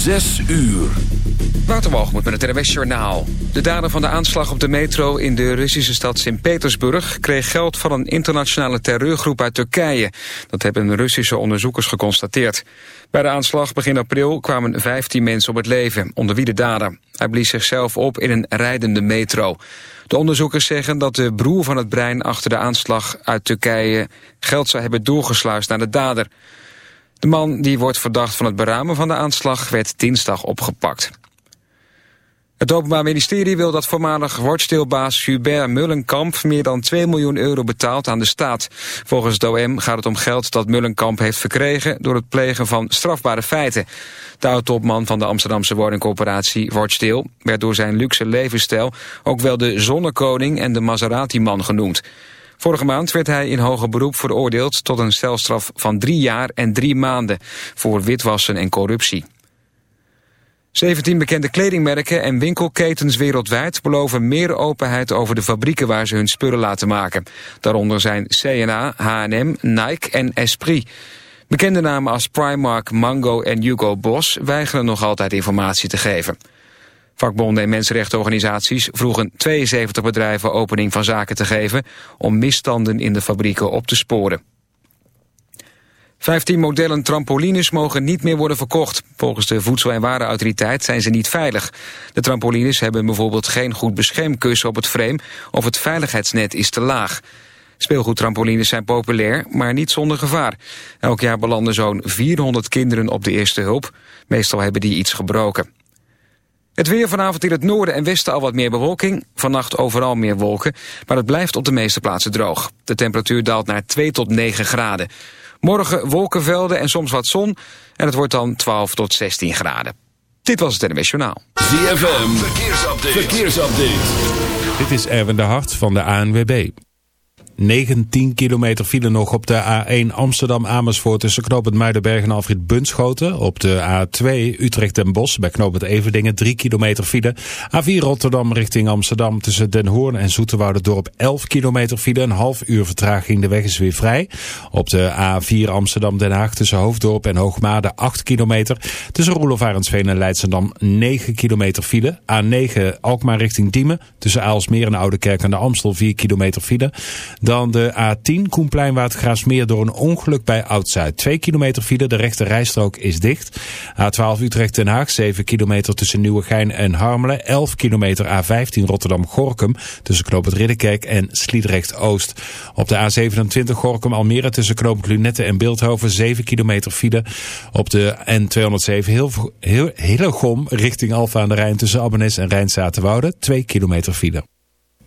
Zes uur. Waterwalgemoed met het NWS Journaal. De dader van de aanslag op de metro in de Russische stad Sint-Petersburg... kreeg geld van een internationale terreurgroep uit Turkije. Dat hebben Russische onderzoekers geconstateerd. Bij de aanslag begin april kwamen 15 mensen op het leven, onder wie de dader. Hij blies zichzelf op in een rijdende metro. De onderzoekers zeggen dat de broer van het brein achter de aanslag uit Turkije... geld zou hebben doorgesluist naar de dader... De man die wordt verdacht van het beramen van de aanslag werd dinsdag opgepakt. Het Openbaar Ministerie wil dat voormalig woordstilbaas Hubert Mullenkamp meer dan 2 miljoen euro betaalt aan de staat. Volgens het OM gaat het om geld dat Mullenkamp heeft verkregen door het plegen van strafbare feiten. De oud-topman van de Amsterdamse woningcorporatie Wordstil werd door zijn luxe levensstijl ook wel de zonnekoning en de Maserati-man genoemd. Vorige maand werd hij in hoger beroep veroordeeld tot een celstraf van drie jaar en drie maanden voor witwassen en corruptie. 17 bekende kledingmerken en winkelketens wereldwijd beloven meer openheid over de fabrieken waar ze hun spullen laten maken. Daaronder zijn C&A, H&M, Nike en Esprit. Bekende namen als Primark, Mango en Hugo Boss weigeren nog altijd informatie te geven. Vakbonden en mensenrechtenorganisaties vroegen 72 bedrijven opening van zaken te geven om misstanden in de fabrieken op te sporen. 15 modellen trampolines mogen niet meer worden verkocht. Volgens de Voedsel- en Warenautoriteit zijn ze niet veilig. De trampolines hebben bijvoorbeeld geen goed beschermkussen op het frame... of het veiligheidsnet is te laag. Speelgoedtrampolines zijn populair, maar niet zonder gevaar. Elk jaar belanden zo'n 400 kinderen op de eerste hulp. Meestal hebben die iets gebroken. Het weer vanavond in het noorden en westen al wat meer bewolking. Vannacht overal meer wolken, maar het blijft op de meeste plaatsen droog. De temperatuur daalt naar 2 tot 9 graden. Morgen wolkenvelden en soms wat zon en het wordt dan 12 tot 16 graden. Dit was het NWS Journaal. ZFM, verkeersupdate. verkeersupdate. Dit is Erwin de Hart van de ANWB. 19 kilometer file nog op de A1 Amsterdam-Amersfoort tussen knooppunt Muidenberg en Alfred Bunschoten. Op de A2 Utrecht en Bos bij knooppunt Everdingen 3 kilometer file. A4 Rotterdam richting Amsterdam tussen Den Hoorn en Dorp 11 kilometer file. Een half uur vertraging, de weg is weer vrij. Op de A4 Amsterdam-Den Haag tussen Hoofddorp en Hoogmade 8 kilometer. Tussen Roelof Arendsveen en Leidsendam 9 kilometer file. A9 Alkmaar richting Diemen tussen Aalsmeer en Oudekerk aan de Amstel 4 kilometer file. Dan de A10 Koenplein Watergraafsmeer door een ongeluk bij Oud-Zuid. 2 kilometer file, de rechte rijstrook is dicht. A12 Utrecht Den Haag, 7 kilometer tussen Nieuwegein en Harmelen. 11 kilometer A15 Rotterdam-Gorkum tussen Knoop het Ridderkerk en Sliedrecht-Oost. Op de A27 Gorkum-Almere tussen Knoop Lunette en Beeldhoven 7 kilometer file. Op de N207 heel, heel, Hillegom richting Alfa aan de Rijn tussen Abbenes en Rijnzaterwoude 2 kilometer file.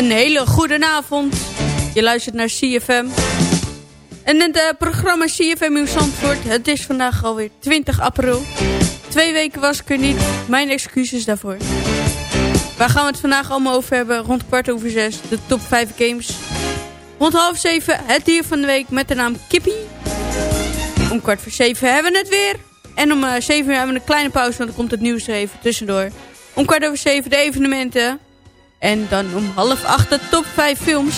Een hele goede avond. Je luistert naar CFM. En het uh, programma CFM in Zandvoort. Het is vandaag alweer 20 april. Twee weken was ik er niet. Mijn excuses daarvoor. Waar gaan we het vandaag allemaal over hebben? Rond kwart over zes, de top 5 games. Rond half zeven, het dier van de week met de naam Kippie. Om kwart voor zeven hebben we het weer. En om uh, zeven uur hebben we een kleine pauze, want dan komt het nieuws er even tussendoor. Om kwart over zeven de evenementen. En dan om half acht de top 5 films.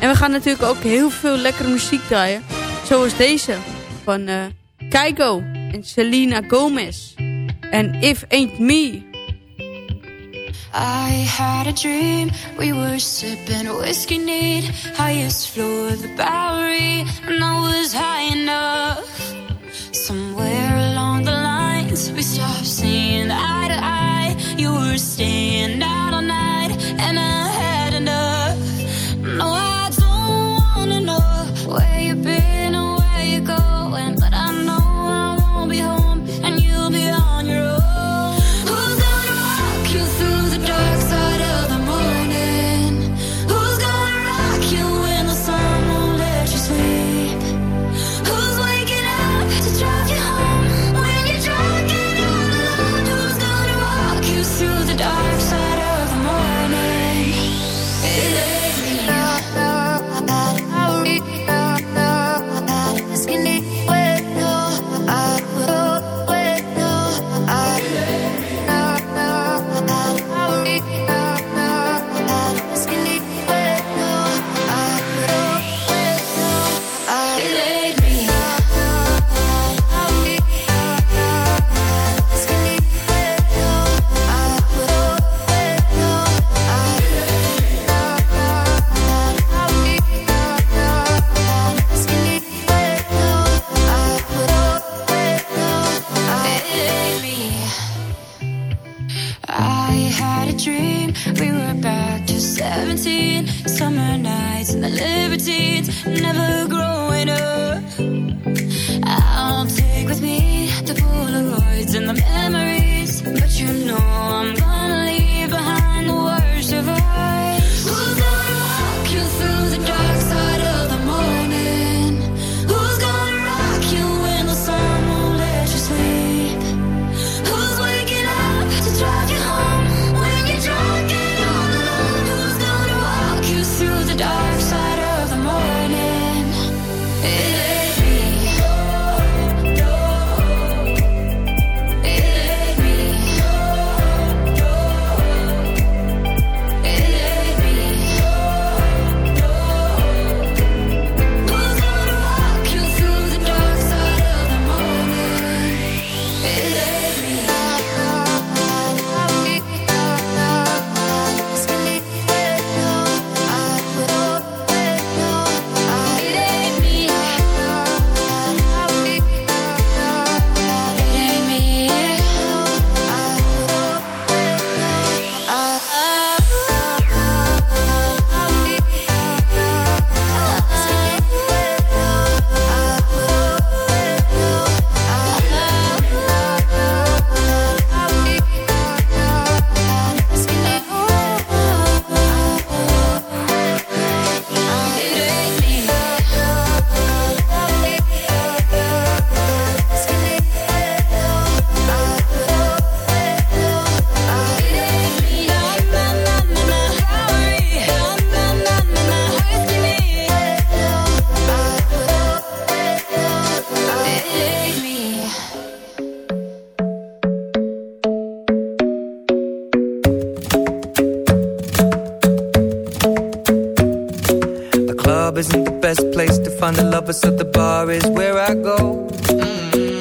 En we gaan natuurlijk ook heel veel lekkere muziek draaien. Zoals deze van uh, Keiko en Selena Gomez. En If Ain't Me. I had a dream, we were sipping whiskey neat Highest floor of the Bowery, and I was high enough and the libertines, never growing lovers, so the bar is where I go.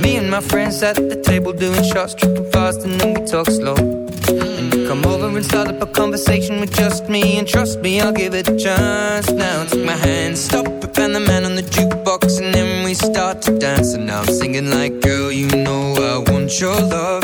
Me and my friends at the table doing shots, tripping fast, and then we talk slow. And you come over and start up a conversation with just me, and trust me, I'll give it a chance. Now take my hand, stop it, and the man on the jukebox, and then we start to dance. And now I'm singing like, girl, you know I want your love.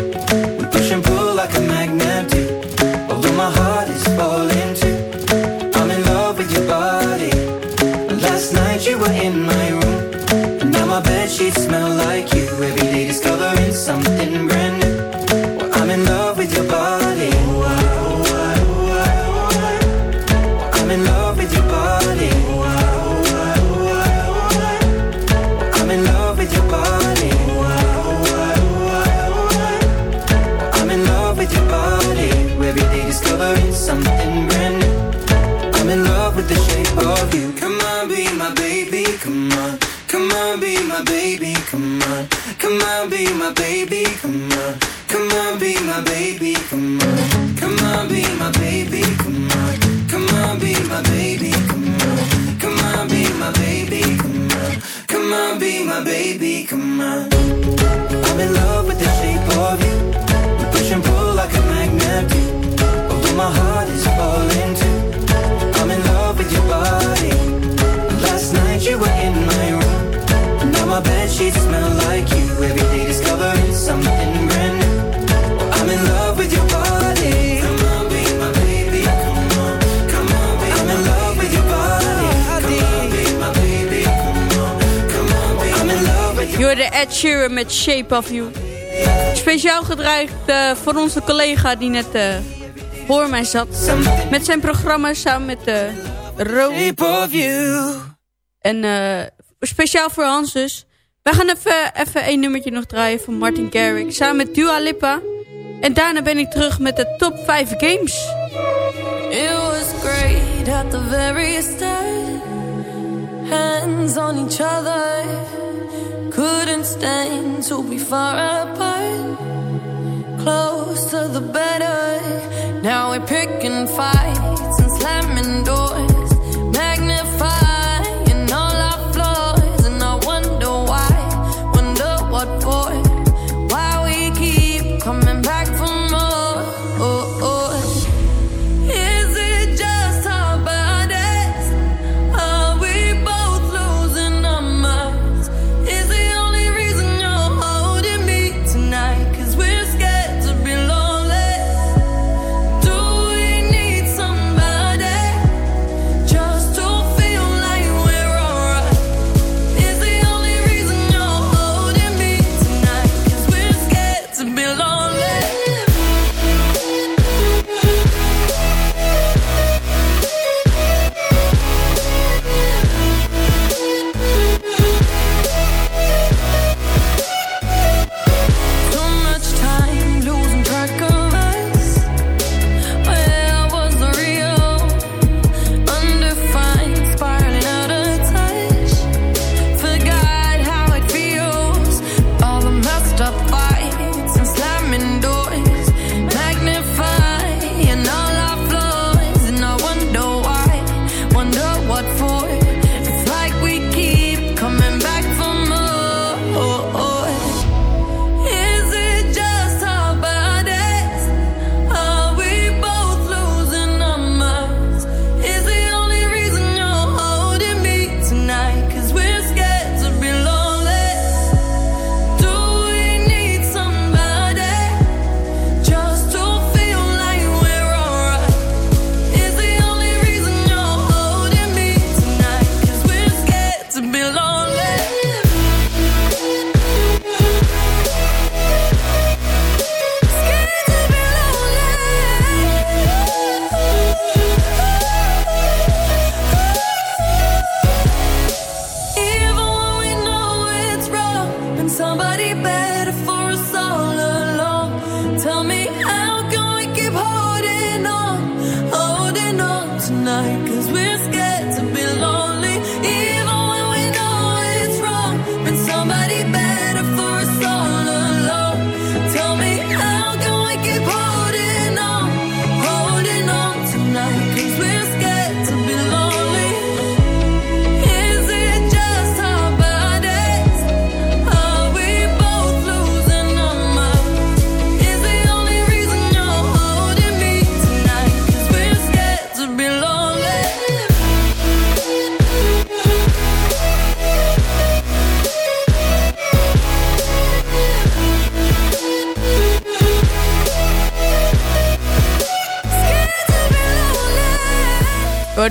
Ed Sheeran met Shape of You. Speciaal gedraaid eh, voor onze collega die net eh, voor mij zat. Met zijn programma samen met uh, of You. En speciaal voor Hans dus. Wij gaan even, even één nummertje nog draaien van Martin Garrix Samen met Dua Lipa. En daarna ben ik terug met de top 5 games. It was great at the very start. Hands on each other. Couldn't stand to be far apart. Close to the better. Now we're picking fights.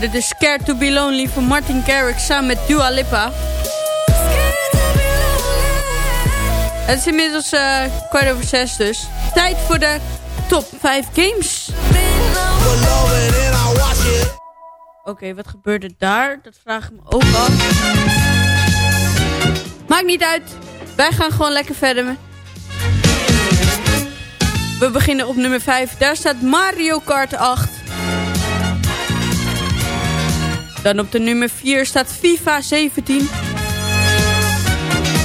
Hoorde de Scared to be Lonely van Martin Garrix samen met Dua Lipa. Het is inmiddels uh, kwart over zes dus. Tijd voor de top 5 games. Oké, wat gebeurde daar? Dat vraag ik me ook af. Maakt niet uit. Wij gaan gewoon lekker verder. We beginnen op nummer 5. Daar staat Mario Kart 8. Dan op de nummer 4 staat FIFA 17.